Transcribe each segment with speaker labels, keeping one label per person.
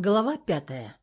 Speaker 1: Глава пятая.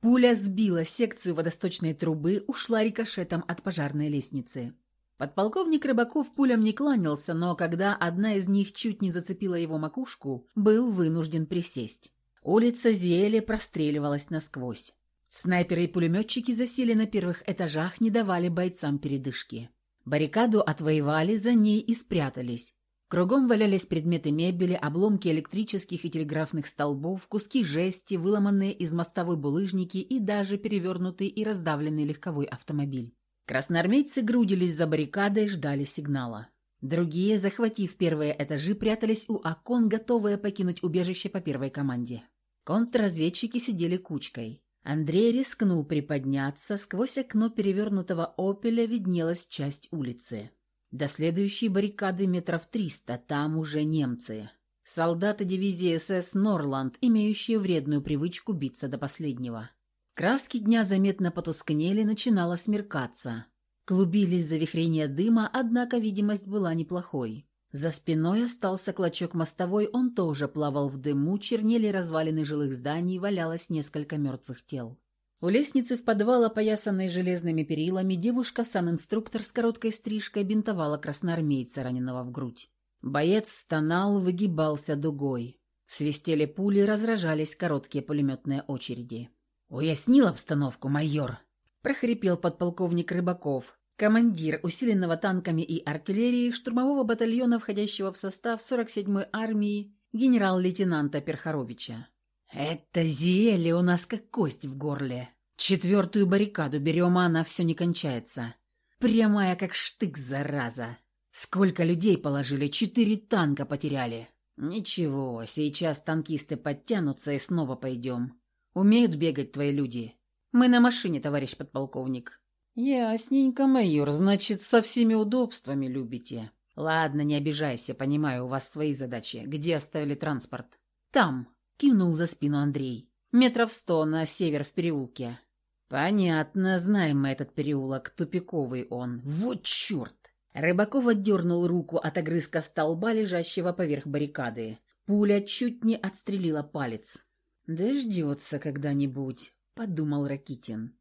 Speaker 1: Пуля сбила секцию водосточной трубы, ушла рикошетом от пожарной лестницы. Подполковник Рыбаков пулям не кланялся, но когда одна из них чуть не зацепила его макушку, был вынужден присесть. Улица Зиэли простреливалась насквозь. Снайперы и пулеметчики засели на первых этажах, не давали бойцам передышки. Баррикаду отвоевали, за ней и спрятались. Кругом валялись предметы мебели, обломки электрических и телеграфных столбов, куски жести, выломанные из мостовой булыжники и даже перевернутый и раздавленный легковой автомобиль. Красноармейцы грудились за баррикадой, ждали сигнала. Другие, захватив первые этажи, прятались у окон, готовые покинуть убежище по первой команде. Контрразведчики сидели кучкой. Андрей рискнул приподняться, сквозь окно перевернутого «Опеля» виднелась часть улицы. До следующей баррикады метров триста, там уже немцы. Солдаты дивизии СС «Норланд», имеющие вредную привычку биться до последнего. Краски дня заметно потускнели, начинало смеркаться. Клубились завихрения дыма, однако видимость была неплохой. За спиной остался клочок мостовой, он тоже плавал в дыму, чернели развалины жилых зданий, валялось несколько мертвых тел. У лестницы в подвал, опоясанной железными перилами, девушка, сам инструктор с короткой стрижкой, бинтовала красноармейца, раненого в грудь. Боец стонал, выгибался дугой. Свистели пули, разражались короткие пулеметные очереди. «Уяснил обстановку, майор?» – прохрипел подполковник Рыбаков, командир усиленного танками и артиллерией штурмового батальона, входящего в состав 47-й армии генерал-лейтенанта Перхаровича. «Это зелье у нас как кость в горле. Четвертую баррикаду берем, а она все не кончается. Прямая как штык, зараза. Сколько людей положили, четыре танка потеряли. Ничего, сейчас танкисты подтянутся и снова пойдем. Умеют бегать твои люди. Мы на машине, товарищ подполковник». «Ясненько, майор, значит, со всеми удобствами любите». «Ладно, не обижайся, понимаю, у вас свои задачи. Где оставили транспорт?» «Там», Кинул за спину Андрей. «Метров сто на север в переулке». «Понятно, знаем мы этот переулок, тупиковый он. Вот черт!» Рыбаков отдернул руку от огрызка столба, лежащего поверх баррикады. Пуля чуть не отстрелила палец. «Дождется когда-нибудь», — подумал Ракитин.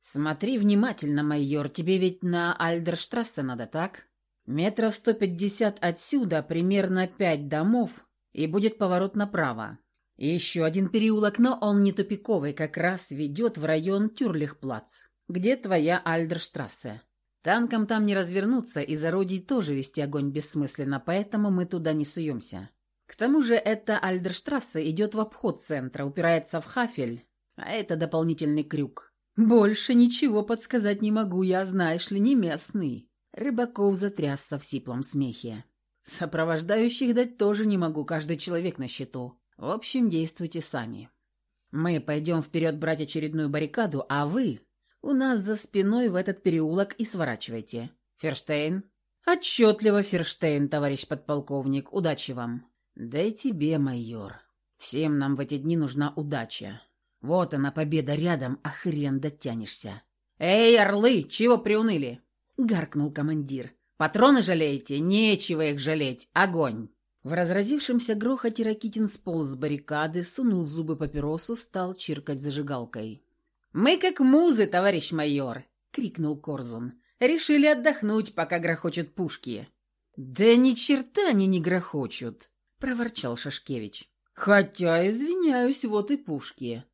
Speaker 1: «Смотри внимательно, майор, тебе ведь на Альдерштрассе надо, так? Метров сто пятьдесят отсюда, примерно пять домов, и будет поворот направо. Еще один переулок, но он не тупиковый, как раз ведет в район Тюрлихплац, где твоя Альдерштрассе. Танкам там не развернуться, и за Родий тоже вести огонь бессмысленно, поэтому мы туда не суемся. К тому же эта Альдерштрассе идет в обход центра, упирается в Хафель, а это дополнительный крюк. Больше ничего подсказать не могу, я, знаешь ли, не местный. Рыбаков затрясся в сиплом смехе. Сопровождающих дать тоже не могу, каждый человек на счету. В общем, действуйте сами. Мы пойдем вперед брать очередную баррикаду, а вы у нас за спиной в этот переулок и сворачивайте. Ферштейн? Отчетливо, Ферштейн, товарищ подполковник. Удачи вам. Да и тебе, майор. Всем нам в эти дни нужна удача. Вот она, победа рядом, а хрен дотянешься. «Эй, орлы, чего приуныли?» — гаркнул командир. «Патроны жалеете? Нечего их жалеть. Огонь!» В разразившемся грохоте Ракитин сполз с баррикады, сунул в зубы папиросу, стал чиркать зажигалкой. «Мы как музы, товарищ майор!» — крикнул Корзун. «Решили отдохнуть, пока грохочут пушки». «Да ни черта они не грохочут!» — проворчал Шашкевич. «Хотя, извиняюсь, вот и пушки».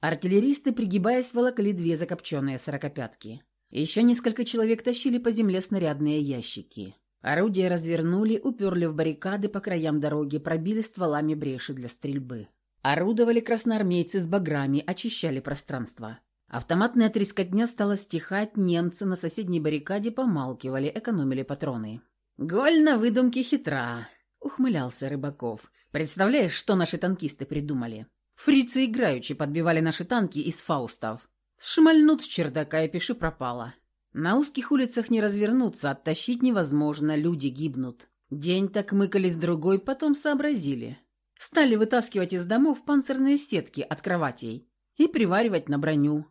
Speaker 1: Артиллеристы, пригибаясь, волокли две закопченные сорокопятки. Еще несколько человек тащили по земле снарядные ящики. Орудия развернули, уперли в баррикады по краям дороги, пробили стволами бреши для стрельбы. Орудовали красноармейцы с баграми, очищали пространство. Автоматная трескотня стала стихать, немцы на соседней баррикаде помалкивали, экономили патроны. «Голь на выдумке хитра», — ухмылялся Рыбаков. «Представляешь, что наши танкисты придумали? Фрицы играючи подбивали наши танки из фаустов. Шмальнут с чердака и пиши пропало. На узких улицах не развернуться, оттащить невозможно, люди гибнут. День так мыкались другой, потом сообразили. Стали вытаскивать из домов панцирные сетки от кроватей и приваривать на броню.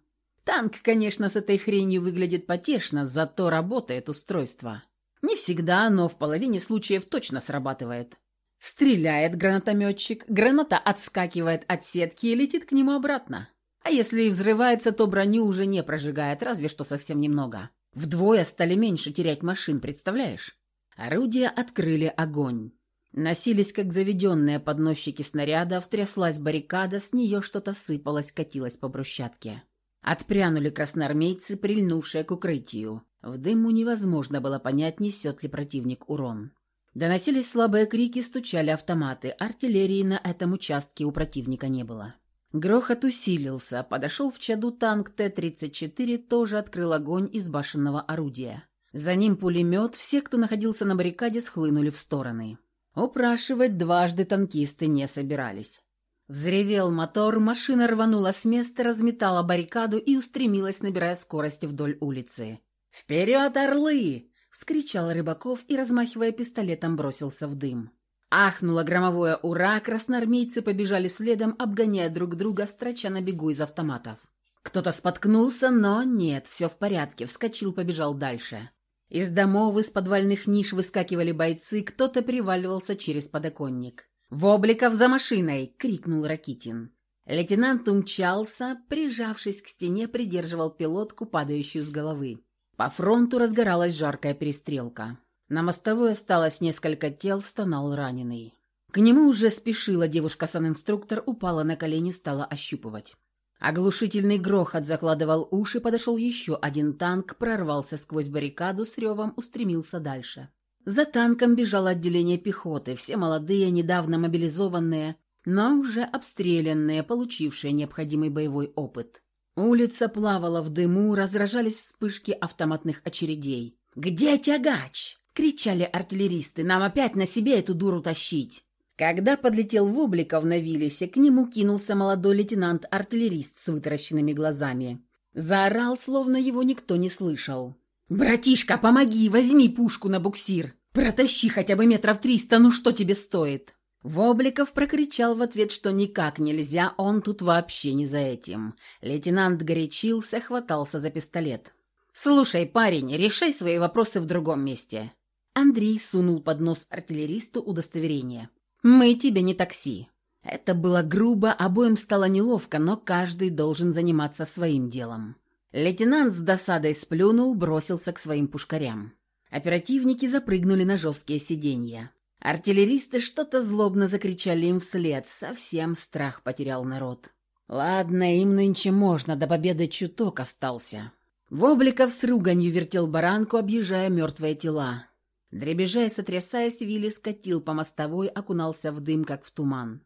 Speaker 1: Танк, конечно, с этой хренью выглядит потешно, зато работает устройство. Не всегда, но в половине случаев точно срабатывает. Стреляет гранатометчик, граната отскакивает от сетки и летит к нему обратно. А если и взрывается, то броню уже не прожигает, разве что совсем немного. Вдвое стали меньше терять машин, представляешь? Орудия открыли огонь. Носились, как заведенные подносчики снарядов, тряслась баррикада, с нее что-то сыпалось, катилось по брусчатке. Отпрянули красноармейцы, прильнувшие к укрытию. В дыму невозможно было понять, несет ли противник урон. Доносились слабые крики, стучали автоматы. Артиллерии на этом участке у противника не было. Грохот усилился. Подошел в чаду танк Т-34, тоже открыл огонь из башенного орудия. За ним пулемет, все, кто находился на баррикаде, схлынули в стороны. Упрашивать дважды танкисты не собирались. Взревел мотор, машина рванула с места, разметала баррикаду и устремилась, набирая скорость вдоль улицы. «Вперед, орлы!» вскричал Рыбаков и, размахивая пистолетом, бросился в дым. Ахнуло громовое «Ура!», красноармейцы побежали следом, обгоняя друг друга, строча на бегу из автоматов. Кто-то споткнулся, но нет, все в порядке, вскочил, побежал дальше. Из домов, из подвальных ниш выскакивали бойцы, кто-то приваливался через подоконник. «Вобликов за машиной!» — крикнул Ракитин. Лейтенант умчался, прижавшись к стене, придерживал пилотку, падающую с головы. По фронту разгоралась жаркая перестрелка. На мостовой осталось несколько тел, стонал раненый. К нему уже спешила девушка-санинструктор, упала на колени, стала ощупывать. Оглушительный грохот закладывал уши, подошел еще один танк, прорвался сквозь баррикаду, с ревом устремился дальше. За танком бежало отделение пехоты, все молодые, недавно мобилизованные, но уже обстрелянные, получившие необходимый боевой опыт. Улица плавала в дыму, разражались вспышки автоматных очередей. «Где тягач?» — кричали артиллеристы. «Нам опять на себе эту дуру тащить!» Когда подлетел Вобликов на Виллисе, к нему кинулся молодой лейтенант-артиллерист с вытаращенными глазами. Заорал, словно его никто не слышал. «Братишка, помоги, возьми пушку на буксир! Протащи хотя бы метров триста, ну что тебе стоит?» Вобликов прокричал в ответ, что никак нельзя, он тут вообще не за этим. Лейтенант горячился, хватался за пистолет. «Слушай, парень, решай свои вопросы в другом месте». Андрей сунул под нос артиллеристу удостоверение. «Мы тебе не такси». Это было грубо, обоим стало неловко, но каждый должен заниматься своим делом. Лейтенант с досадой сплюнул, бросился к своим пушкарям. Оперативники запрыгнули на жесткие сиденья. Артиллеристы что-то злобно закричали им вслед. Совсем страх потерял народ. Ладно, им нынче можно, до победы чуток остался. Вобликов с руганью вертел баранку, объезжая мертвые тела. Дребезжая, сотрясаясь, Вилли скатил по мостовой, окунался в дым, как в туман.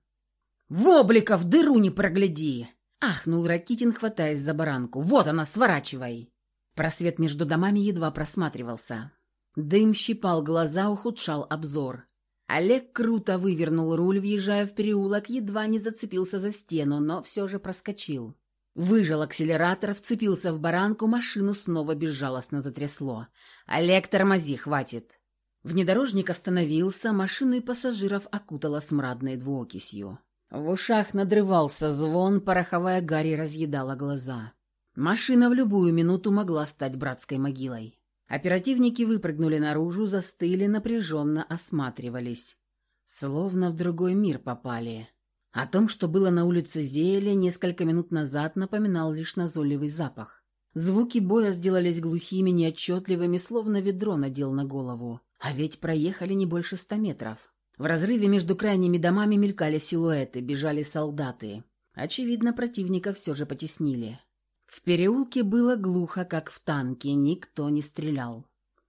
Speaker 1: «Вобликов, дыру не прогляди!» Ахнул Ракитин, хватаясь за баранку. «Вот она, сворачивай!» Просвет между домами едва просматривался. Дым щипал глаза, ухудшал обзор. Олег круто вывернул руль, въезжая в переулок, едва не зацепился за стену, но все же проскочил. Выжал акселератор, вцепился в баранку, машину снова безжалостно затрясло. «Олег, тормози, хватит!» Внедорожник остановился, машину и пассажиров окутала смрадной двуокисью. В ушах надрывался звон, пороховая гарь разъедала глаза. Машина в любую минуту могла стать братской могилой. Оперативники выпрыгнули наружу, застыли, напряженно осматривались. Словно в другой мир попали. О том, что было на улице Зеля, несколько минут назад напоминал лишь назойливый запах. Звуки боя сделались глухими, неотчетливыми, словно ведро надел на голову. А ведь проехали не больше ста метров. В разрыве между крайними домами мелькали силуэты, бежали солдаты. Очевидно, противника все же потеснили. В переулке было глухо, как в танке, никто не стрелял.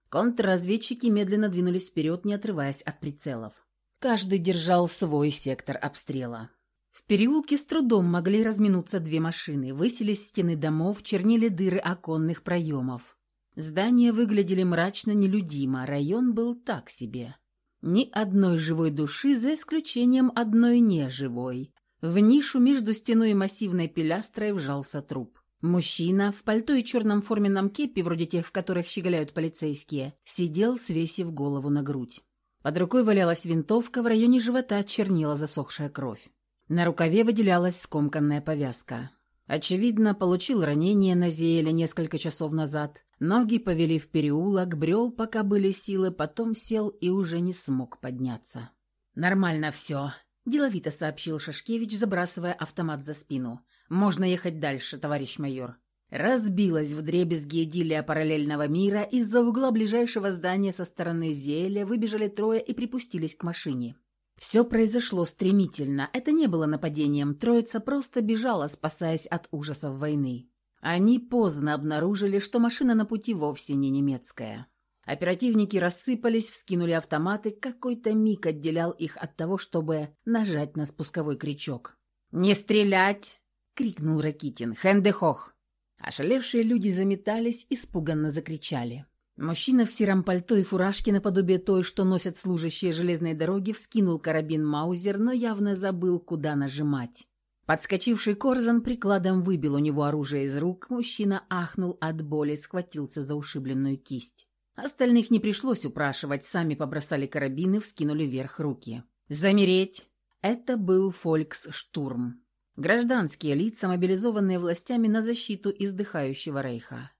Speaker 1: Контрразведчики медленно двинулись вперед, не отрываясь от прицелов. Каждый держал свой сектор обстрела. В переулке с трудом могли разминуться две машины, высились стены домов, чернили дыры оконных проемов. Здания выглядели мрачно нелюдимо, район был так себе. Ни одной живой души, за исключением одной неживой. В нишу между стеной и массивной пилястрой вжался труп. Мужчина в пальто и черном форменном кепе, вроде тех, в которых щеголяют полицейские, сидел, свесив голову на грудь. Под рукой валялась винтовка, в районе живота чернела засохшая кровь. На рукаве выделялась скомканная повязка. Очевидно, получил ранение на зеле несколько часов назад. Ноги повели в переулок, брел, пока были силы, потом сел и уже не смог подняться. «Нормально все», – деловито сообщил Шашкевич, забрасывая автомат за спину. «Можно ехать дальше, товарищ майор». Разбилась в дребезги идиллия параллельного мира, из-за угла ближайшего здания со стороны Зеля выбежали трое и припустились к машине. Все произошло стремительно. Это не было нападением. Троица просто бежала, спасаясь от ужасов войны. Они поздно обнаружили, что машина на пути вовсе не немецкая. Оперативники рассыпались, вскинули автоматы. Какой-то миг отделял их от того, чтобы нажать на спусковой крючок. «Не стрелять!» — крикнул Ракитин. «Хендехох!» Ошалевшие люди заметались, испуганно закричали. Мужчина в сером пальто и фуражке наподобие той, что носят служащие железной дороги, вскинул карабин Маузер, но явно забыл, куда нажимать. Подскочивший Корзан прикладом выбил у него оружие из рук, мужчина ахнул от боли, схватился за ушибленную кисть. Остальных не пришлось упрашивать, сами побросали карабины, вскинули вверх руки. «Замереть!» Это был фольксштурм. Гражданские лица, мобилизованные властями на защиту издыхающего рейха.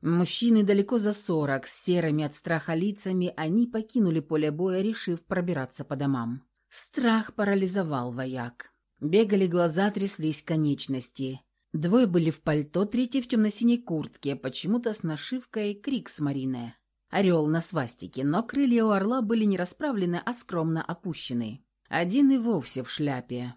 Speaker 1: Мужчины далеко за сорок, с серыми от страха лицами, они покинули поле боя, решив пробираться по домам. Страх парализовал вояк. Бегали глаза, тряслись конечности. Двое были в пальто, третий в темно-синей куртке, почему-то с нашивкой «Крикс Марине». Орел на свастике, но крылья у орла были не расправлены, а скромно опущены. Один и вовсе в шляпе.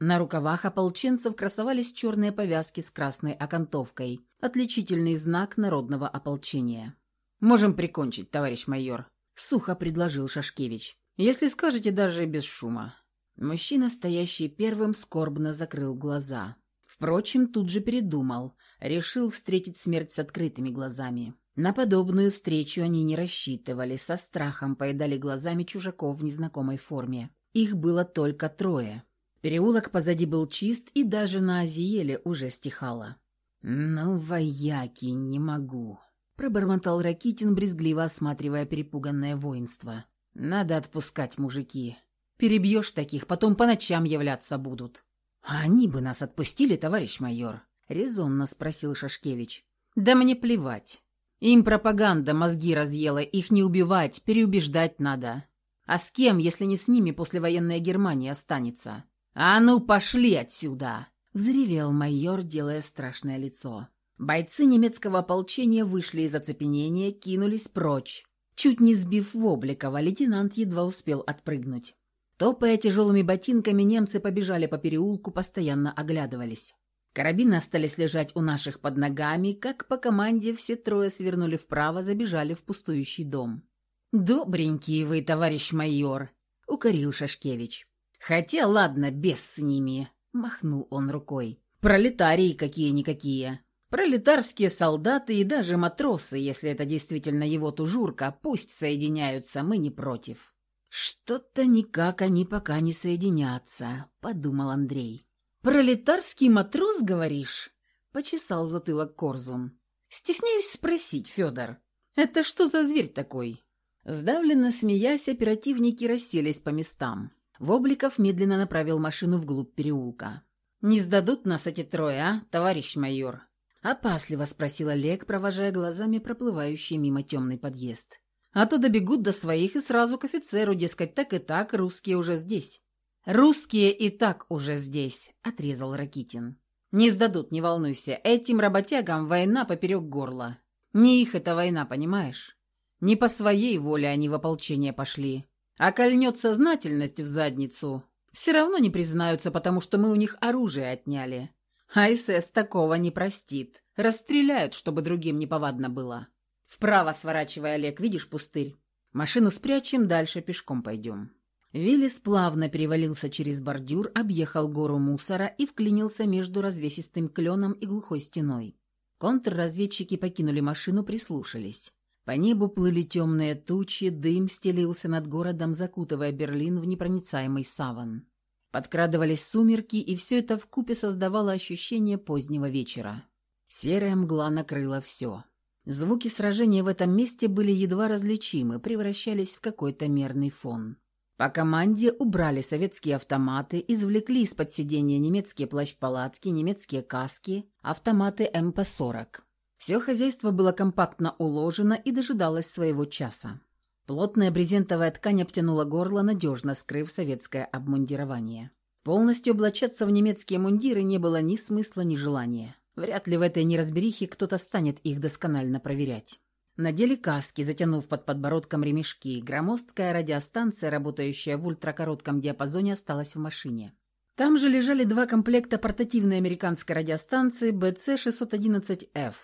Speaker 1: На рукавах ополченцев красовались черные повязки с красной окантовкой, отличительный знак народного ополчения. «Можем прикончить, товарищ майор», — сухо предложил Шашкевич. «Если скажете, даже без шума». Мужчина, стоящий первым, скорбно закрыл глаза. Впрочем, тут же передумал, решил встретить смерть с открытыми глазами. На подобную встречу они не рассчитывали, со страхом поедали глазами чужаков в незнакомой форме. Их было только трое. Переулок позади был чист, и даже на Азиеле уже стихало. «Ну, вояки, не могу», — пробормотал Ракитин, брезгливо осматривая перепуганное воинство. «Надо отпускать, мужики. Перебьешь таких, потом по ночам являться будут». «А они бы нас отпустили, товарищ майор?» — резонно спросил Шашкевич. «Да мне плевать. Им пропаганда мозги разъела, их не убивать, переубеждать надо. А с кем, если не с ними, послевоенная Германия останется?» «А ну, пошли отсюда!» — взревел майор, делая страшное лицо. Бойцы немецкого ополчения вышли из оцепенения, кинулись прочь. Чуть не сбив Вобликова, лейтенант едва успел отпрыгнуть. Топая тяжелыми ботинками, немцы побежали по переулку, постоянно оглядывались. Карабины остались лежать у наших под ногами, как по команде все трое свернули вправо, забежали в пустующий дом. «Добренький вы, товарищ майор!» — укорил Шашкевич. «Хотя, ладно, без с ними», — махнул он рукой. «Пролетарии какие-никакие. Пролетарские солдаты и даже матросы, если это действительно его тужурка, пусть соединяются, мы не против». «Что-то никак они пока не соединятся», — подумал Андрей. «Пролетарский матрос, говоришь?» — почесал затылок Корзун. «Стесняюсь спросить, Федор, это что за зверь такой?» Сдавленно смеясь, оперативники расселись по местам. Вобликов медленно направил машину вглубь переулка. «Не сдадут нас эти трое, а, товарищ майор?» Опасливо спросил Олег, провожая глазами проплывающий мимо темный подъезд. «А то добегут до своих и сразу к офицеру, дескать, так и так, русские уже здесь». «Русские и так уже здесь», — отрезал Ракитин. «Не сдадут, не волнуйся. Этим работягам война поперек горла. Не их эта война, понимаешь? Не по своей воле они в ополчение пошли. А кольнет сознательность в задницу, все равно не признаются, потому что мы у них оружие отняли. А СС такого не простит. Расстреляют, чтобы другим неповадно было. Вправо сворачивай, Олег, видишь пустырь? Машину спрячем, дальше пешком пойдем. Виллис плавно перевалился через бордюр, объехал гору мусора и вклинился между развесистым кленом и глухой стеной. Контрразведчики покинули машину, прислушались. По небу плыли темные тучи, дым стелился над городом, закутывая Берлин в непроницаемый саван. Подкрадывались сумерки, и все это вкупе создавало ощущение позднего вечера. Серая мгла накрыла все. Звуки сражения в этом месте были едва различимы, превращались в какой-то мерный фон. По команде убрали советские автоматы, извлекли из-под сидения немецкие плащ-палатки, немецкие каски, автоматы МП-40. Все хозяйство было компактно уложено и дожидалось своего часа. Плотная брезентовая ткань обтянула горло, надежно скрыв советское обмундирование. Полностью облачаться в немецкие мундиры не было ни смысла, ни желания. Вряд ли в этой неразберихе кто-то станет их досконально проверять. Надели каски, затянув под подбородком ремешки. Громоздкая радиостанция, работающая в ультракоротком диапазоне, осталась в машине. Там же лежали два комплекта портативной американской радиостанции BC-611F.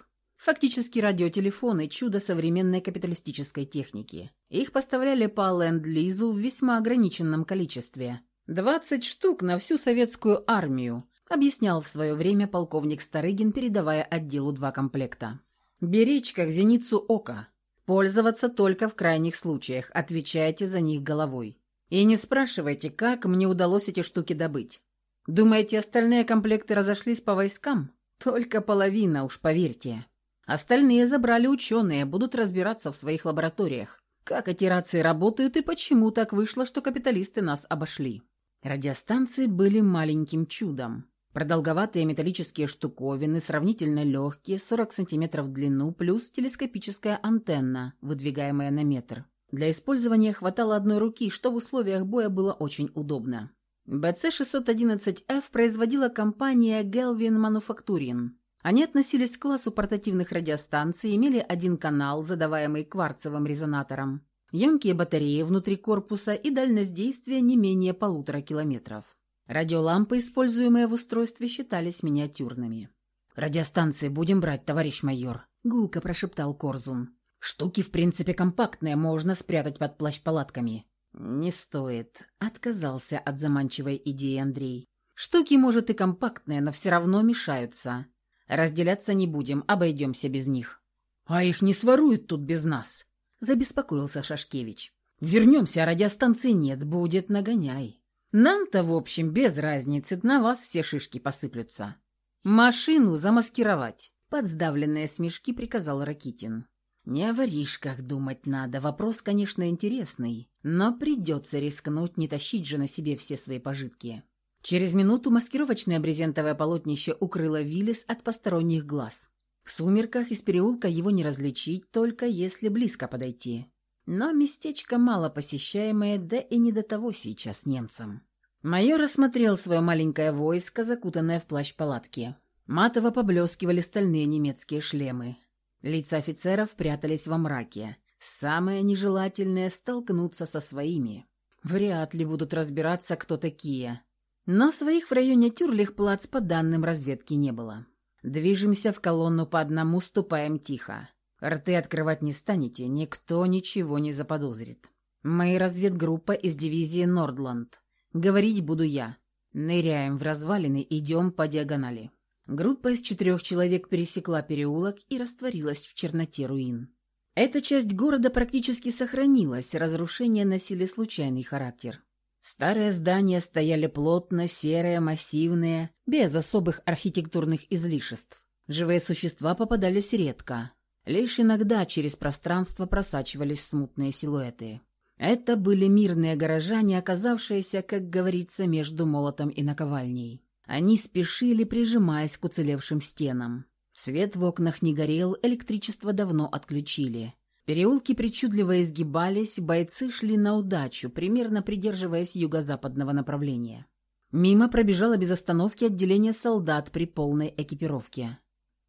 Speaker 1: Фактически радиотелефоны – чудо современной капиталистической техники. Их поставляли по ленд-лизу в весьма ограниченном количестве. 20 штук на всю советскую армию, объяснял в свое время полковник Старыгин, передавая отделу два комплекта. Беречь как зеницу ока. Пользоваться только в крайних случаях. Отвечайте за них головой. И не спрашивайте, как мне удалось эти штуки добыть. Думаете, остальные комплекты разошлись по войскам? Только половина, уж поверьте. Остальные забрали ученые, будут разбираться в своих лабораториях. Как эти рации работают и почему так вышло, что капиталисты нас обошли. Радиостанции были маленьким чудом. Продолговатые металлические штуковины, сравнительно легкие, 40 см в длину, плюс телескопическая антенна, выдвигаемая на метр. Для использования хватало одной руки, что в условиях боя было очень удобно. BC-611F производила компания Gelvin Manufacturing. Они относились к классу портативных радиостанций, имели один канал, задаваемый кварцевым резонатором, емкие батареи внутри корпуса и дальность действия не менее полутора километров. Радиолампы, используемые в устройстве, считались миниатюрными. «Радиостанции будем брать, товарищ майор», — гулко прошептал Корзун. «Штуки, в принципе, компактные, можно спрятать под плащ-палатками». «Не стоит», — отказался от заманчивой идеи Андрей. «Штуки, может, и компактные, но все равно мешаются. Разделяться не будем, обойдемся без них». «А их не своруют тут без нас», — забеспокоился Шашкевич. «Вернемся, а радиостанции нет, будет нагоняй». Нам-то, в общем, без разницы, на вас все шишки посыплются. Машину замаскировать, под сдавленные смешки приказал Ракитин. Не о воришках думать надо, вопрос, конечно, интересный, но придется рискнуть, не тащить же на себе все свои пожитки. Через минуту маскировочное брезентовое полотнище укрыло Виллис от посторонних глаз. В сумерках из переулка его не различить, только если близко подойти. Но местечко мало посещаемое, да и не до того сейчас немцам. Майор осмотрел свое маленькое войско, закутанное в плащ палатки. Матово поблескивали стальные немецкие шлемы. Лица офицеров прятались во мраке. Самое нежелательное — столкнуться со своими. Вряд ли будут разбираться, кто такие. Но своих в районе Тюрлих-Плац по данным разведки не было. Движемся в колонну по одному, ступаем тихо. Рты открывать не станете, никто ничего не заподозрит. Мы разведгруппа из дивизии Нордланд. Говорить буду я. Ныряем в развалины, идем по диагонали. Группа из четырех человек пересекла переулок и растворилась в черноте руин. Эта часть города практически сохранилась, разрушения носили случайный характер. Старые здания стояли плотно, серые, массивные, без особых архитектурных излишеств. Живые существа попадались редко. Лишь иногда через пространство просачивались смутные силуэты. Это были мирные горожане, оказавшиеся, как говорится, между молотом и наковальней. Они спешили, прижимаясь к уцелевшим стенам. Свет в окнах не горел, электричество давно отключили. Переулки причудливо изгибались, бойцы шли на удачу, примерно придерживаясь юго-западного направления. Мимо пробежало без остановки отделение солдат при полной экипировке.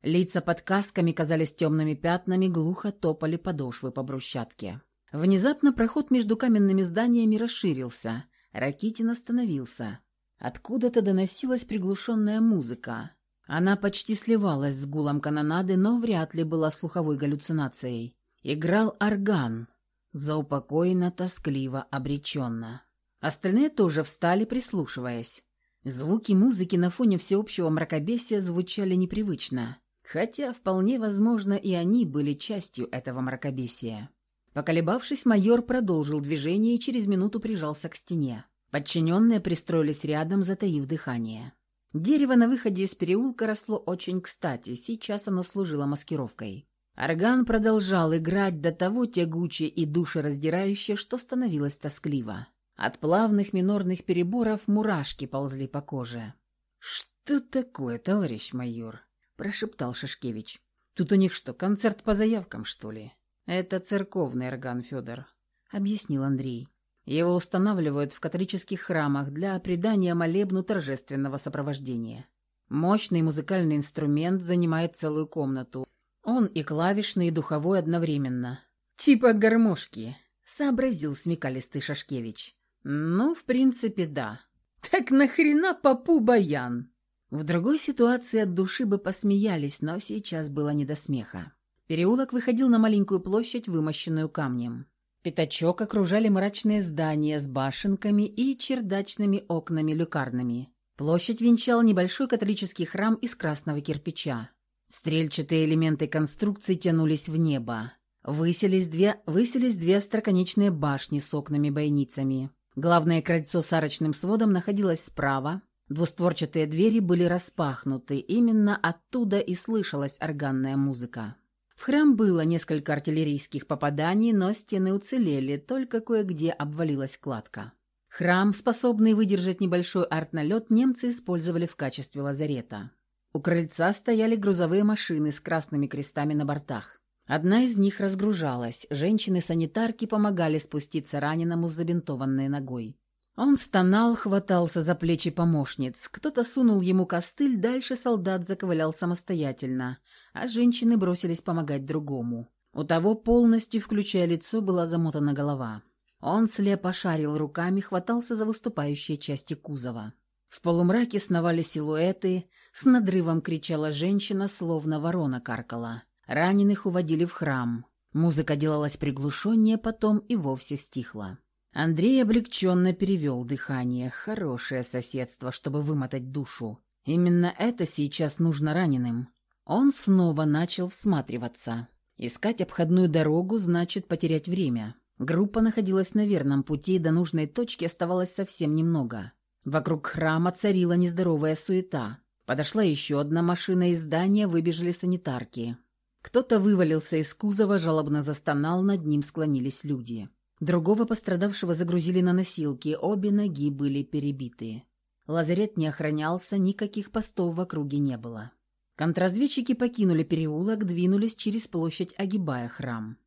Speaker 1: Лица под касками казались темными пятнами, глухо топали подошвы по брусчатке. Внезапно проход между каменными зданиями расширился. Ракитин остановился. Откуда-то доносилась приглушенная музыка. Она почти сливалась с гулом канонады, но вряд ли была слуховой галлюцинацией. Играл орган. Заупокойно, тоскливо, обреченно. Остальные тоже встали, прислушиваясь. Звуки музыки на фоне всеобщего мракобесия звучали непривычно. Хотя, вполне возможно, и они были частью этого мракобесия. Поколебавшись, майор продолжил движение и через минуту прижался к стене. Подчиненные пристроились рядом, затаив дыхание. Дерево на выходе из переулка росло очень кстати, сейчас оно служило маскировкой. Орган продолжал играть до того тягуче и душераздирающе, что становилось тоскливо. От плавных минорных переборов мурашки ползли по коже. «Что такое, товарищ майор?» прошептал Шишкевич. «Тут у них что, концерт по заявкам, что ли?» «Это церковный орган, Федор», — объяснил Андрей. Его устанавливают в католических храмах для придания молебну торжественного сопровождения. Мощный музыкальный инструмент занимает целую комнату. Он и клавишный, и духовой одновременно. «Типа гармошки», — сообразил смекалистый Шашкевич. «Ну, в принципе, да». «Так нахрена попу баян?» В другой ситуации от души бы посмеялись, но сейчас было не до смеха. Переулок выходил на маленькую площадь, вымощенную камнем. Пятачок окружали мрачные здания с башенками и чердачными окнами люкарными. Площадь венчал небольшой католический храм из красного кирпича. Стрельчатые элементы конструкции тянулись в небо. Выселись две, выселись две остроконечные башни с окнами-бойницами. Главное крыльцо с арочным сводом находилось справа. Двустворчатые двери были распахнуты. Именно оттуда и слышалась органная музыка. В храм было несколько артиллерийских попаданий, но стены уцелели, только кое-где обвалилась кладка. Храм, способный выдержать небольшой артналет, немцы использовали в качестве лазарета. У крыльца стояли грузовые машины с красными крестами на бортах. Одна из них разгружалась, женщины-санитарки помогали спуститься раненому с забинтованной ногой. Он стонал, хватался за плечи помощниц. Кто-то сунул ему костыль, дальше солдат заковылял самостоятельно, а женщины бросились помогать другому. У того полностью, включая лицо, была замотана голова. Он слепо шарил руками, хватался за выступающие части кузова. В полумраке сновали силуэты, с надрывом кричала женщина, словно ворона каркала. Раненых уводили в храм. Музыка делалась приглушеннее, потом и вовсе стихла. Андрей облегченно перевел дыхание. Хорошее соседство, чтобы вымотать душу. Именно это сейчас нужно раненым. Он снова начал всматриваться. Искать обходную дорогу значит потерять время. Группа находилась на верном пути, до нужной точки оставалось совсем немного. Вокруг храма царила нездоровая суета. Подошла еще одна машина из здания, выбежали санитарки. Кто-то вывалился из кузова, жалобно застонал, над ним склонились люди. Другого пострадавшего загрузили на носилки, обе ноги были перебиты. Лазарет не охранялся, никаких постов в округе не было. Контрразведчики покинули переулок, двинулись через площадь, огибая храм.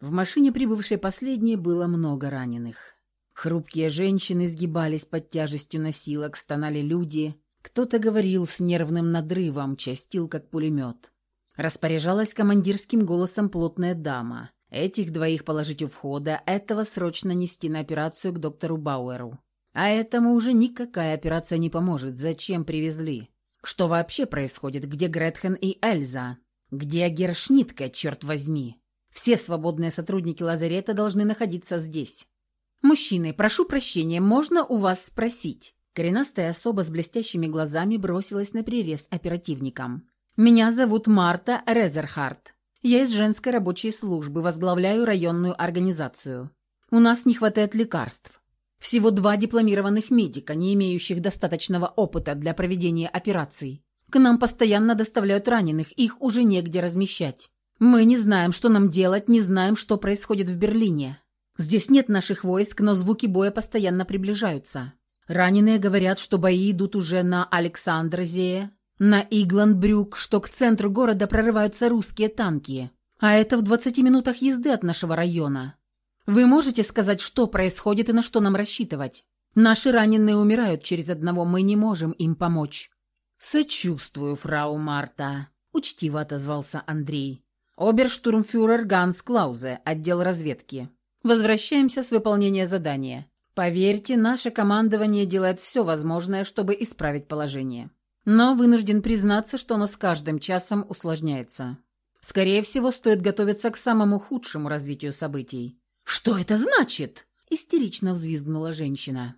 Speaker 1: В машине, прибывшей последней, было много раненых. Хрупкие женщины сгибались под тяжестью носилок, стонали люди. Кто-то говорил с нервным надрывом, частил как пулемет. Распоряжалась командирским голосом плотная дама. Этих двоих положить у входа, этого срочно нести на операцию к доктору Бауэру. А этому уже никакая операция не поможет. Зачем привезли? Что вообще происходит? Где Гретхен и Эльза? Где Гершнитка, черт возьми? Все свободные сотрудники лазарета должны находиться здесь. «Мужчины, прошу прощения, можно у вас спросить?» Коренастая особа с блестящими глазами бросилась на прирез оперативникам. «Меня зовут Марта Резерхард. Я из женской рабочей службы, возглавляю районную организацию. У нас не хватает лекарств. Всего два дипломированных медика, не имеющих достаточного опыта для проведения операций. К нам постоянно доставляют раненых, их уже негде размещать. Мы не знаем, что нам делать, не знаем, что происходит в Берлине. Здесь нет наших войск, но звуки боя постоянно приближаются. Раненые говорят, что бои идут уже на Александрозее, на Игландбрюк, что к центру города прорываются русские танки, а это в 20 минутах езды от нашего района. Вы можете сказать, что происходит и на что нам рассчитывать? Наши раненые умирают через одного, мы не можем им помочь». «Сочувствую, фрау Марта», — учтиво отозвался Андрей. «Оберштурмфюрер Ганс Клаузе, отдел разведки. Возвращаемся с выполнения задания. Поверьте, наше командование делает все возможное, чтобы исправить положение но вынужден признаться, что оно с каждым часом усложняется. Скорее всего, стоит готовиться к самому худшему развитию событий. «Что это значит?» – истерично взвизгнула женщина.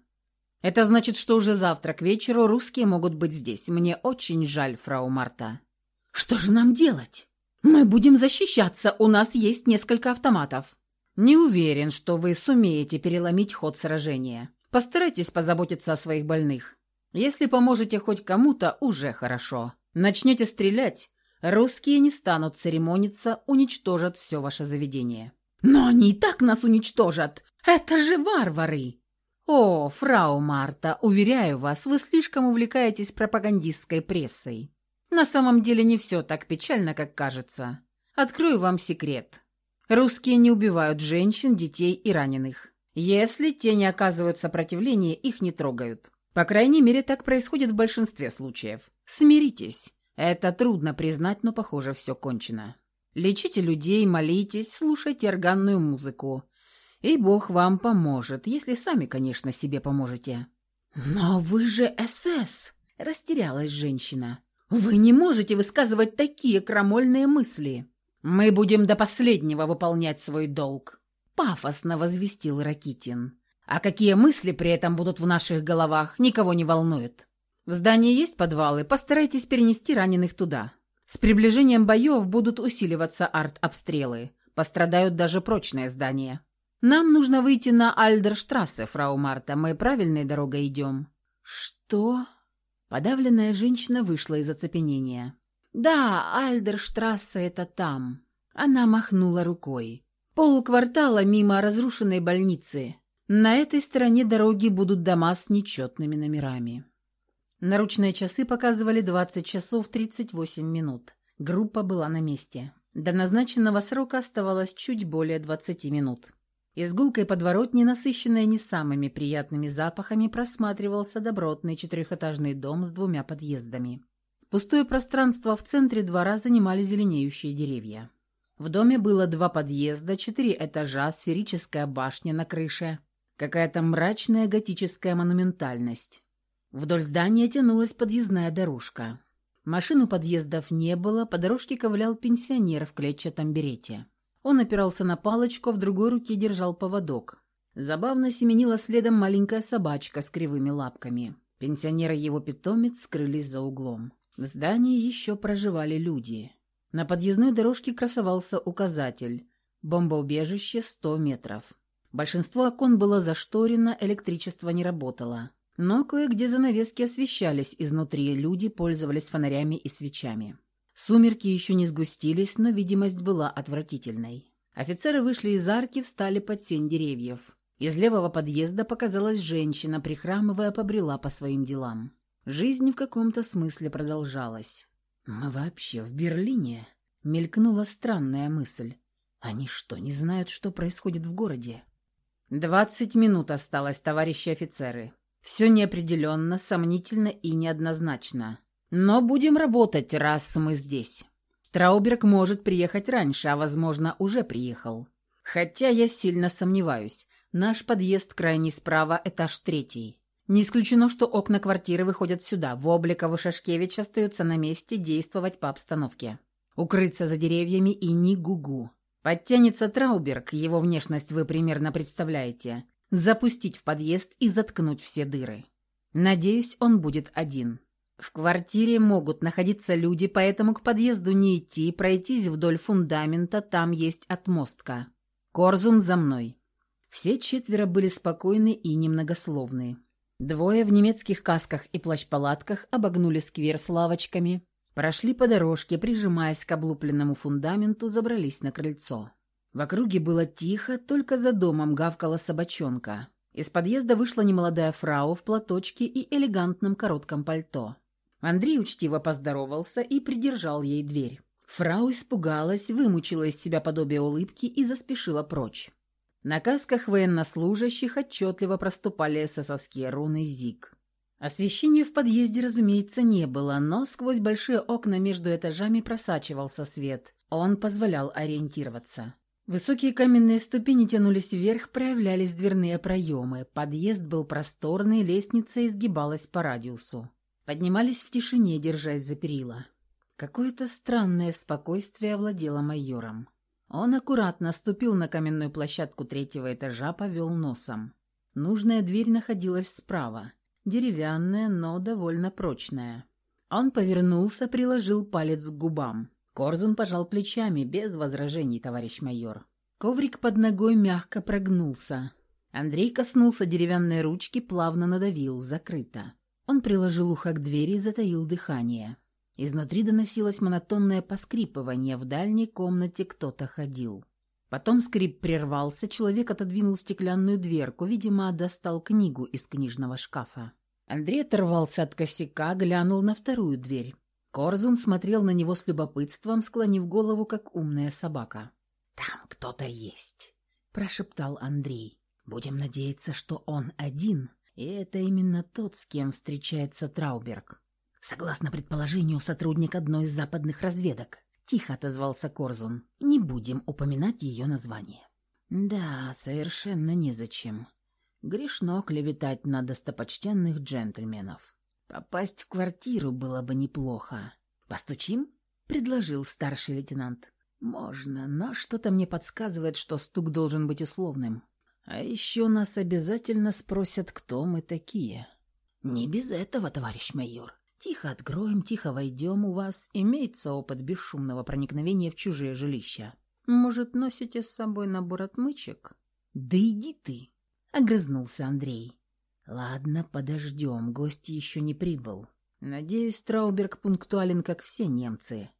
Speaker 1: «Это значит, что уже завтра к вечеру русские могут быть здесь. Мне очень жаль, фрау Марта». «Что же нам делать? Мы будем защищаться, у нас есть несколько автоматов». «Не уверен, что вы сумеете переломить ход сражения. Постарайтесь позаботиться о своих больных. Если поможете хоть кому-то, уже хорошо. Начнете стрелять, русские не станут церемониться, уничтожат все ваше заведение. Но они и так нас уничтожат. Это же варвары. О, фрау Марта, уверяю вас, вы слишком увлекаетесь пропагандистской прессой. На самом деле не все так печально, как кажется. Открою вам секрет. Русские не убивают женщин, детей и раненых. Если те не оказывают сопротивления, их не трогают. По крайней мере, так происходит в большинстве случаев. Смиритесь. Это трудно признать, но, похоже, все кончено. Лечите людей, молитесь, слушайте органную музыку. И Бог вам поможет, если сами, конечно, себе поможете. «Но вы же СС!» – растерялась женщина. «Вы не можете высказывать такие крамольные мысли!» «Мы будем до последнего выполнять свой долг», – пафосно возвестил Ракитин. «А какие мысли при этом будут в наших головах, никого не волнует. В здании есть подвалы, постарайтесь перенести раненых туда. С приближением боев будут усиливаться арт-обстрелы. Пострадают даже прочные здания. Нам нужно выйти на Альдерштрассе, фрау Марта. Мы правильной дорогой идем». «Что?» Подавленная женщина вышла из оцепенения. «Да, Альдерштрассе — это там». Она махнула рукой. «Полквартала мимо разрушенной больницы. На этой стороне дороги будут дома с нечетными номерами». Наручные часы показывали 20 часов 38 минут. Группа была на месте. До назначенного срока оставалось чуть более 20 минут. Из гулкой подворотни, насыщенной не самыми приятными запахами, просматривался добротный четырехэтажный дом с двумя подъездами. Пустое пространство в центре двора занимали зеленеющие деревья. В доме было два подъезда, четыре этажа, сферическая башня на крыше, какая-то мрачная готическая монументальность. Вдоль здания тянулась подъездная дорожка. Машин подъездов не было, по дорожке ковылял пенсионер в клетчатом берете. Он опирался на палочку, в другой руке держал поводок. Забавно семенила следом маленькая собачка с кривыми лапками. Пенсионер и его питомец скрылись за углом. В здании еще проживали люди. На подъездной дорожке красовался указатель «Бомбоубежище 100 метров». Большинство окон было зашторено, электричество не работало. Но кое-где занавески освещались изнутри, люди пользовались фонарями и свечами. Сумерки еще не сгустились, но видимость была отвратительной. Офицеры вышли из арки, встали под сень деревьев. Из левого подъезда показалась женщина, прихрамывая, побрела по своим делам. Жизнь в каком-то смысле продолжалась. «Мы вообще в Берлине?» — мелькнула странная мысль. «Они что, не знают, что происходит в городе?» «Двадцать минут осталось, товарищи офицеры. Все неопределенно, сомнительно и неоднозначно. Но будем работать, раз мы здесь. Трауберг может приехать раньше, а, возможно, уже приехал. Хотя я сильно сомневаюсь. Наш подъезд крайний справа, этаж третий. Не исключено, что окна квартиры выходят сюда. Вобликов и Шашкевич остаются на месте действовать по обстановке. Укрыться за деревьями и ни гугу. Подтянется Трауберг, его внешность вы примерно представляете. Запустить в подъезд и заткнуть все дыры. Надеюсь, он будет один. В квартире могут находиться люди, поэтому к подъезду не идти, пройтись вдоль фундамента, там есть отмостка. Корзун за мной. Все четверо были спокойны и немногословны. Двое в немецких касках и плащ-палатках обогнули сквер с лавочками, прошли по дорожке, прижимаясь к облупленному фундаменту, забрались на крыльцо. В округе было тихо, только за домом гавкала собачонка. Из подъезда вышла немолодая фрау в платочке и элегантном коротком пальто. Андрей учтиво поздоровался и придержал ей дверь. Фрау испугалась, вымучила из себя подобие улыбки и заспешила прочь. На касках военнослужащих отчетливо проступали эсэсовские руны ЗИГ. Освещения в подъезде, разумеется, не было, но сквозь большие окна между этажами просачивался свет. Он позволял ориентироваться. Высокие каменные ступени тянулись вверх, проявлялись дверные проемы. Подъезд был просторный, лестница изгибалась по радиусу. Поднимались в тишине, держась за перила. Какое-то странное спокойствие овладело майором. Он аккуратно ступил на каменную площадку третьего этажа, повел носом. Нужная дверь находилась справа. Деревянная, но довольно прочная. Он повернулся, приложил палец к губам. Корзун пожал плечами, без возражений, товарищ майор. Коврик под ногой мягко прогнулся. Андрей коснулся деревянной ручки, плавно надавил, закрыто. Он приложил ухо к двери и затаил дыхание. Изнутри доносилось монотонное поскрипывание, в дальней комнате кто-то ходил. Потом скрип прервался, человек отодвинул стеклянную дверку, видимо, достал книгу из книжного шкафа. Андрей оторвался от косяка, глянул на вторую дверь. Корзун смотрел на него с любопытством, склонив голову, как умная собака. «Там кто-то есть», — прошептал Андрей. «Будем надеяться, что он один, и это именно тот, с кем встречается Трауберг. Согласно предположению, сотрудник одной из западных разведок. Тихо отозвался Корзун. Не будем упоминать ее название. Да, совершенно незачем. Грешно клеветать на достопочтенных джентльменов. Попасть в квартиру было бы неплохо. «Постучим?» — предложил старший лейтенант. «Можно, но что-то мне подсказывает, что стук должен быть условным. А еще нас обязательно спросят, кто мы такие». «Не без этого, товарищ майор. Тихо откроем, тихо войдем у вас. Имеется опыт бесшумного проникновения в чужие жилища. Может, носите с собой набор отмычек?» «Да иди ты!» — огрызнулся Андрей. «Ладно, подождем, гость еще не прибыл. Надеюсь, Трауберг пунктуален, как все немцы.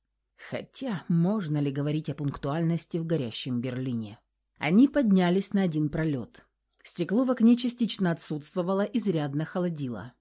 Speaker 1: Хотя, можно ли говорить о пунктуальности в горящем Берлине?» Они поднялись на один пролет. Стекло в окне частично отсутствовало, изрядно холодило.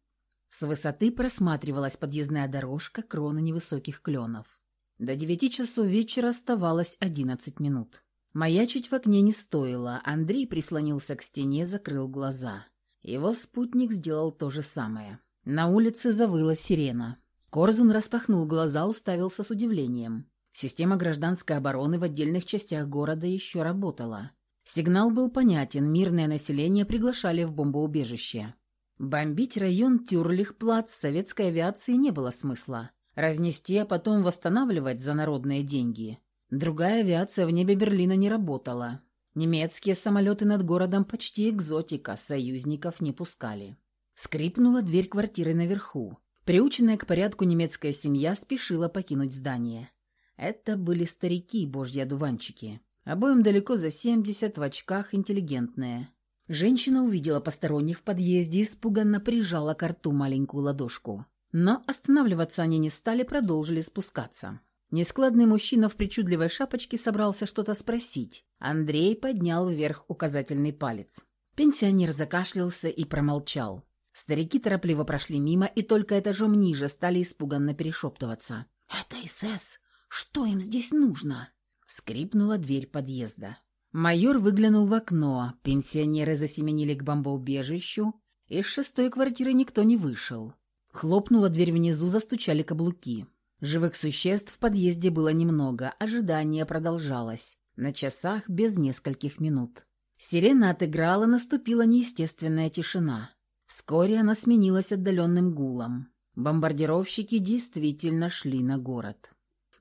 Speaker 1: С высоты просматривалась подъездная дорожка, крона невысоких кленов. До девяти часов вечера оставалось одиннадцать минут. Маячить в окне не стоило, Андрей прислонился к стене, закрыл глаза. Его спутник сделал то же самое. На улице завыла сирена. Корзун распахнул глаза, уставился с удивлением. Система гражданской обороны в отдельных частях города еще работала. Сигнал был понятен, мирное население приглашали в бомбоубежище. Бомбить район Тюрлих-Плац советской авиации не было смысла. Разнести, а потом восстанавливать за народные деньги. Другая авиация в небе Берлина не работала. Немецкие самолеты над городом почти экзотика, союзников не пускали. Скрипнула дверь квартиры наверху. Приученная к порядку немецкая семья спешила покинуть здание. Это были старики, божьи одуванчики. Обоим далеко за семьдесят, в очках, интеллигентные. Женщина увидела посторонних в подъезде, испуганно прижала к рту маленькую ладошку. Но останавливаться они не стали, продолжили спускаться. Нескладный мужчина в причудливой шапочке собрался что-то спросить. Андрей поднял вверх указательный палец. Пенсионер закашлялся и промолчал. Старики торопливо прошли мимо и только этажом ниже стали испуганно перешептываться. «Это СС! Что им здесь нужно?» Скрипнула дверь подъезда. Майор выглянул в окно, пенсионеры засеменили к бомбоубежищу, из шестой квартиры никто не вышел. Хлопнула дверь внизу, застучали каблуки. Живых существ в подъезде было немного, ожидание продолжалось. На часах без нескольких минут. Сирена отыграла, наступила неестественная тишина. Вскоре она сменилась отдаленным гулом. Бомбардировщики действительно шли на город.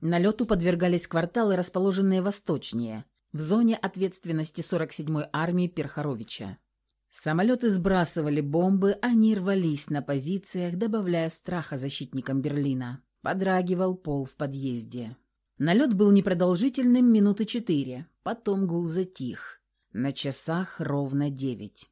Speaker 1: Налету подвергались кварталы, расположенные восточнее, в зоне ответственности 47-й армии Перхаровича. Самолеты сбрасывали бомбы, они рвались на позициях, добавляя страха защитникам Берлина. Подрагивал пол в подъезде. Налет был непродолжительным минуты четыре, потом гул затих. На часах ровно девять.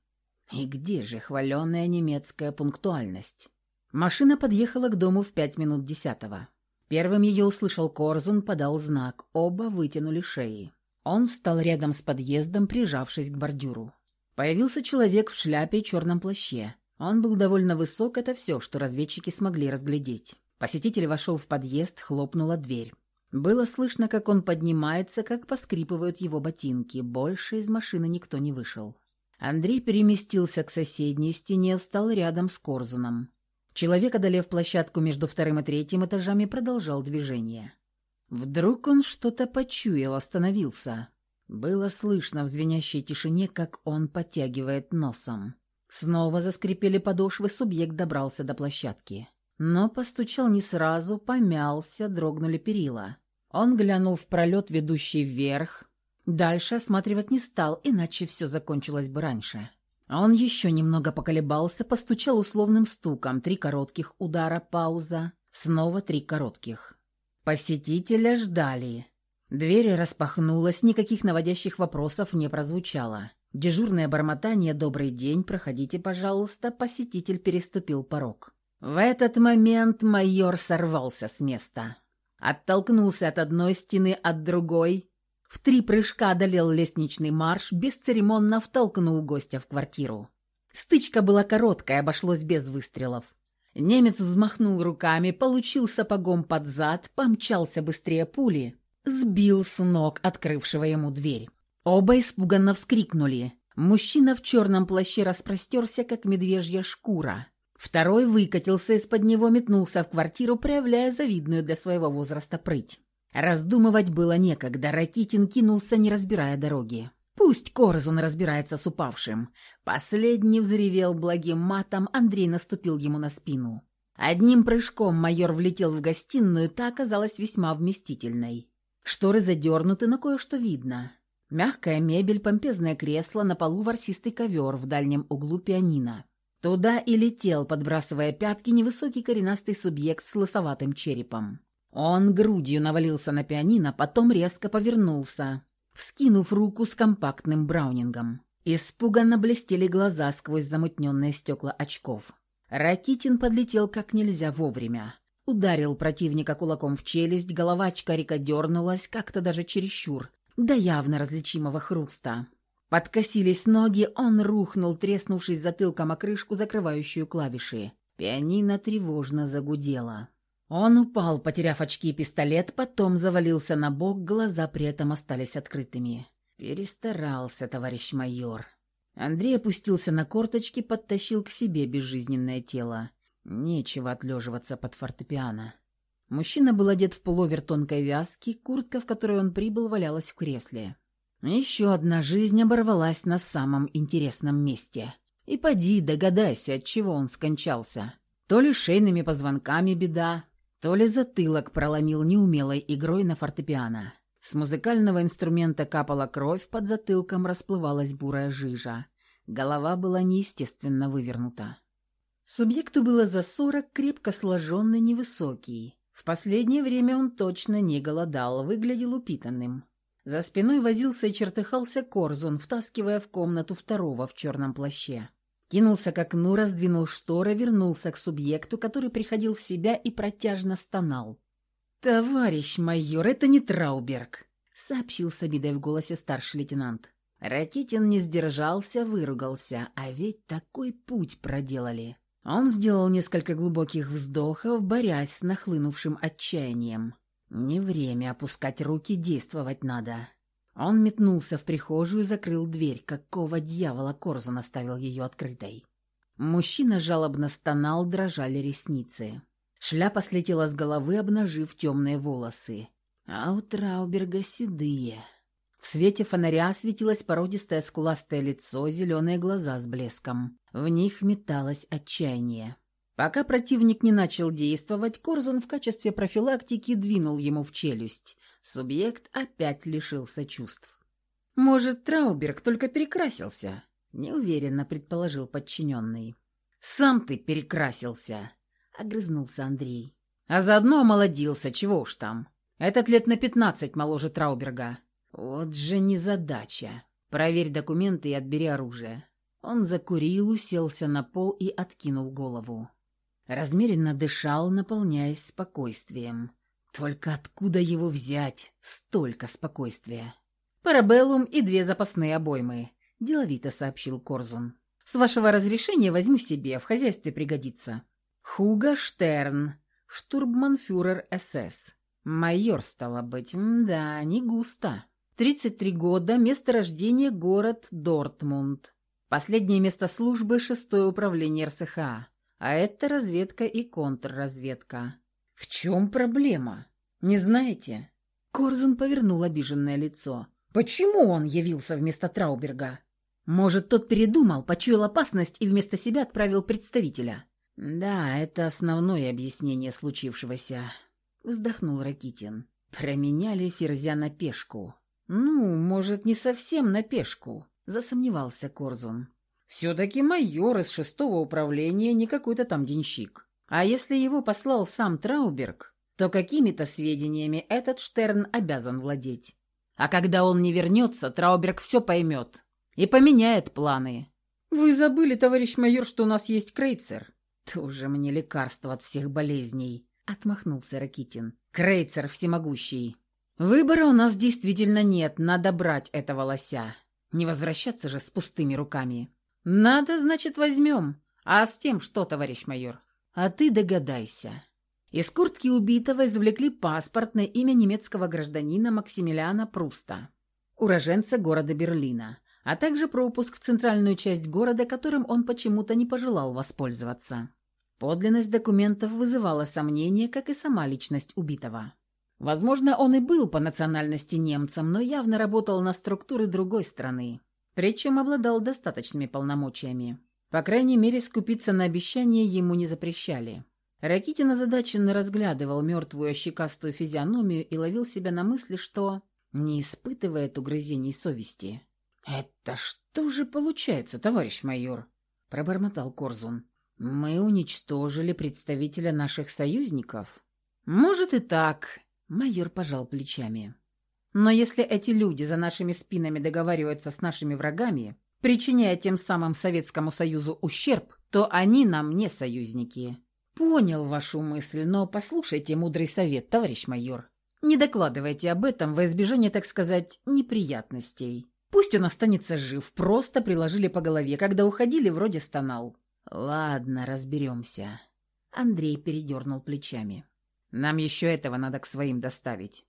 Speaker 1: И где же хваленая немецкая пунктуальность? Машина подъехала к дому в пять минут десятого. Первым ее услышал Корзун, подал знак. Оба вытянули шеи. Он встал рядом с подъездом, прижавшись к бордюру. Появился человек в шляпе и черном плаще. Он был довольно высок, это все, что разведчики смогли разглядеть. Посетитель вошел в подъезд, хлопнула дверь. Было слышно, как он поднимается, как поскрипывают его ботинки. Больше из машины никто не вышел. Андрей переместился к соседней стене, встал рядом с Корзуном. Человек, одолев площадку между вторым и третьим этажами, продолжал движение. Вдруг он что-то почуял, остановился. Было слышно в звенящей тишине, как он подтягивает носом. Снова заскрипели подошвы, субъект добрался до площадки. Но постучал не сразу, помялся, дрогнули перила. Он глянул в пролет, ведущий вверх. Дальше осматривать не стал, иначе все закончилось бы раньше. Он еще немного поколебался, постучал условным стуком. Три коротких удара, пауза. Снова три коротких. Посетителя ждали. Дверь распахнулась, никаких наводящих вопросов не прозвучало. Дежурное бормотание «Добрый день, проходите, пожалуйста», посетитель переступил порог. В этот момент майор сорвался с места. Оттолкнулся от одной стены, от другой, в три прыжка одолел лестничный марш, бесцеремонно втолкнул гостя в квартиру. Стычка была короткая, обошлось без выстрелов. Немец взмахнул руками, получил сапогом под зад, помчался быстрее пули. сбил с ног открывшего ему дверь. Оба испуганно вскрикнули. Мужчина в черном плаще распростерся, как медвежья шкура. Второй выкатился из-под него, метнулся в квартиру, проявляя завидную для своего возраста прыть. Раздумывать было некогда, Ракитин кинулся, не разбирая дороги. Пусть Корзун разбирается с упавшим. Последний взревел благим матом, Андрей наступил ему на спину. Одним прыжком майор влетел в гостиную, та оказалась весьма вместительной. Шторы задернуты, но кое-что видно. Мягкая мебель, помпезное кресло, на полу ворсистый ковер, в дальнем углу пианино. Туда и летел, подбрасывая пятки, невысокий коренастый субъект с лысоватым черепом. Он грудью навалился на пианино, потом резко повернулся, вскинув руку с компактным браунингом. Испуганно блестели глаза сквозь замутненные стекла очков. Ракитин подлетел как нельзя вовремя. Ударил противника кулаком в челюсть, голова очкарика дернулась, как-то даже чересчур, до явно различимого хруста. Подкосились ноги, он рухнул, треснувшись затылком о крышку, закрывающую клавиши. Пианино тревожно загудело. Он упал, потеряв очки и пистолет, потом завалился на бок, глаза при этом остались открытыми. Перестарался, товарищ майор. Андрей опустился на корточки, подтащил к себе безжизненное тело. Нечего отлеживаться под фортепиано. Мужчина был одет в пуловер тонкой вязки, куртка, в которой он прибыл, валялась в кресле. Еще одна жизнь оборвалась на самом интересном месте. И поди, догадайся, от чего он скончался. То ли шейными позвонками беда, то ли затылок проломил неумелой игрой на фортепиано. С музыкального инструмента капала кровь, под затылком расплывалась бурая жижа. Голова была неестественно вывернута. Субъекту было за сорок, крепко сложенный, невысокий. В последнее время он точно не голодал, выглядел упитанным. За спиной возился и чертыхался Корзун, втаскивая в комнату второго в черном плаще. Кинулся к окну, раздвинул шторы, вернулся к субъекту, который приходил в себя и протяжно стонал. «Товарищ майор, это не Трауберг», — сообщил с обидой в голосе старший лейтенант. Ракитин не сдержался, выругался, а ведь такой путь проделали. Он сделал несколько глубоких вздохов, борясь с нахлынувшим отчаянием. Не время опускать руки, действовать надо. Он метнулся в прихожую и закрыл дверь. Какого дьявола Корзун оставил ее открытой? Мужчина жалобно стонал, дрожали ресницы. Шляпа слетела с головы, обнажив темные волосы. А у Трауберга седые. В свете фонаря светилось породистое скуластое лицо, зеленые глаза с блеском. В них металось отчаяние. Пока противник не начал действовать, Корзун в качестве профилактики двинул ему в челюсть. Субъект опять лишился чувств. «Может, Трауберг только перекрасился?» — неуверенно предположил подчиненный. «Сам ты перекрасился!» огрызнулся Андрей. А заодно омолодился, чего уж там. Этот лет на пятнадцать моложе Трауберга. Вот же незадача. Проверь документы и отбери оружие. Он закурил, уселся на пол и откинул голову. Размеренно дышал, наполняясь спокойствием. Только откуда его взять столько спокойствия? «Парабеллум и две запасные обоймы», — деловито сообщил Корзун. «С вашего разрешения возьму себе, в хозяйстве пригодится». Хуга Штерн, штурбманфюрер СС. Майор, стало быть. Да, не густо. 33 года, место рождения город Дортмунд. Последнее место службы – шестое управление РСХА. А это разведка и контрразведка. В чем проблема? Не знаете? Корзун повернул обиженное лицо. Почему он явился вместо Трауберга? Может, тот передумал, почуял опасность и вместо себя отправил представителя. «Да, это основное объяснение случившегося», — вздохнул Ракитин. «Променяли Ферзя на пешку». «Ну, может, не совсем на пешку», — засомневался Корзун. «Все-таки майор из шестого управления, не какой-то там денщик. А если его послал сам Трауберг, то какими-то сведениями этот Штерн обязан владеть. А когда он не вернется, Трауберг все поймет и поменяет планы». «Вы забыли, товарищ майор, что у нас есть крейцер?» «Тоже мне лекарство от всех болезней», — отмахнулся Ракитин. «Крейцер всемогущий. Выбора у нас действительно нет, надо брать этого лося. Не возвращаться же с пустыми руками». «Надо, значит, возьмем. А с тем что, товарищ майор?» «А ты догадайся». Из куртки убитого извлекли паспорт на имя немецкого гражданина Максимилиана Пруста, уроженца города Берлина, а также пропуск в центральную часть города, которым он почему-то не пожелал воспользоваться. Подлинность документов вызывала сомнения, как и сама личность убитого. Возможно, он и был по национальности немцем, но явно работал на структуры другой страны, причем обладал достаточными полномочиями. По крайней мере, скупиться на обещание ему не запрещали. Ракитин озадаченно разглядывал мертвую щекастую физиономию и ловил себя на мысли, что не испытывает угрызений совести. «Это что же получается, товарищ майор?» – пробормотал Корзун. «Мы уничтожили представителя наших союзников?» «Может и так», – майор пожал плечами. «Но если эти люди за нашими спинами договариваются с нашими врагами, причиняя тем самым Советскому Союзу ущерб, то они нам не союзники». «Понял вашу мысль, но послушайте мудрый совет, товарищ майор. Не докладывайте об этом во избежание, так сказать, неприятностей. Пусть он останется жив, просто приложили по голове, когда уходили, вроде стонал. «Ладно, разберемся». Андрей передернул плечами. «Нам еще этого надо к своим доставить.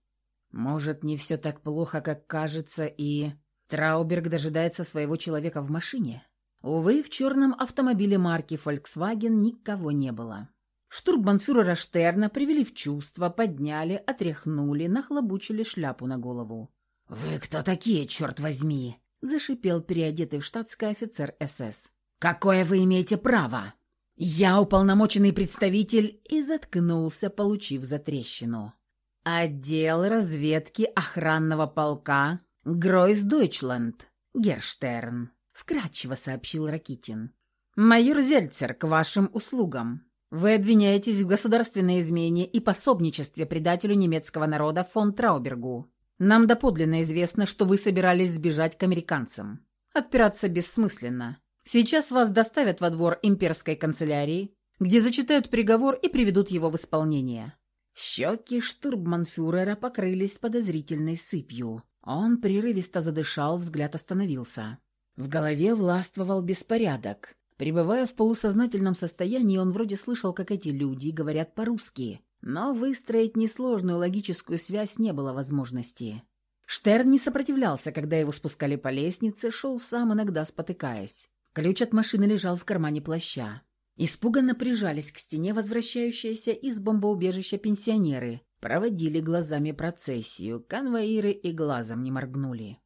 Speaker 1: Может, не все так плохо, как кажется, и...» Трауберг дожидается своего человека в машине. Увы, в черном автомобиле марки Volkswagen никого не было. Штурбанфюрера Штерна привели в чувство, подняли, отряхнули, нахлобучили шляпу на голову. «Вы кто такие, черт возьми?» – зашипел переодетый в штатский офицер СС. «Какое вы имеете право?» «Я уполномоченный представитель» и заткнулся, получив затрещину. «Отдел разведки охранного полка Гройс Дойчланд, Герштерн», — вкратчиво сообщил Ракитин. «Майор Зельцер, к вашим услугам. Вы обвиняетесь в государственной измене и пособничестве предателю немецкого народа фон Траубергу. Нам доподлинно известно, что вы собирались сбежать к американцам. Отпираться бессмысленно. Сейчас вас доставят во двор имперской канцелярии, где зачитают приговор и приведут его в исполнение». Щеки штурбманфюрера покрылись подозрительной сыпью. Он прерывисто задышал, взгляд остановился. В голове властвовал беспорядок. Пребывая в полусознательном состоянии, он вроде слышал, как эти люди говорят по-русски, но выстроить несложную логическую связь не было возможности. Штерн не сопротивлялся, когда его спускали по лестнице, шел сам, иногда спотыкаясь. Ключ от машины лежал в кармане плаща. Испуганно прижались к стене возвращающиеся из бомбоубежища пенсионеры. Проводили глазами процессию, конвоиры и глазом не моргнули.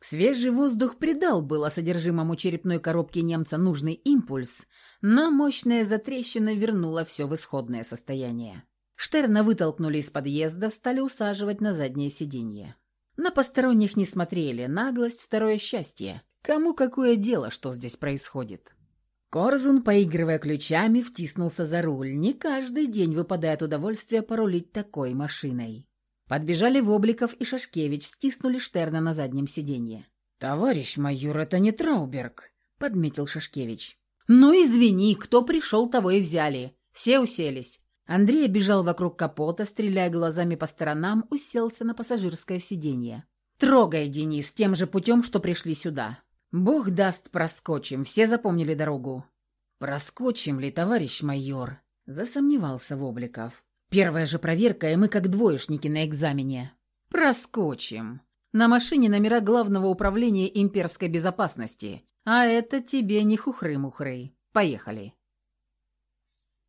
Speaker 1: Свежий воздух придал было содержимому черепной коробки немца нужный импульс, но мощная затрещина вернула все в исходное состояние. Штерна вытолкнули из подъезда, стали усаживать на заднее сиденье. На посторонних не смотрели, наглость – второе счастье. Кому какое дело, что здесь происходит? Корзун, поигрывая ключами, втиснулся за руль. Не каждый день выпадает удовольствие порулить такой машиной. Подбежали Вобликов и Шашкевич, стиснули Штерна на заднем сиденье. «Товарищ майор, это не Трауберг», — подметил Шашкевич. «Ну, извини, кто пришел, того и взяли. Все уселись». Андрей бежал вокруг капота, стреляя глазами по сторонам, уселся на пассажирское сиденье. «Трогай, Денис, тем же путем, что пришли сюда. Бог даст, проскочим, все запомнили дорогу». «Проскочим ли, товарищ майор?» – засомневался Вобликов. «Первая же проверка, и мы как двоечники на экзамене». «Проскочим. На машине номера Главного управления имперской безопасности. А это тебе не хухры-мухры. Поехали».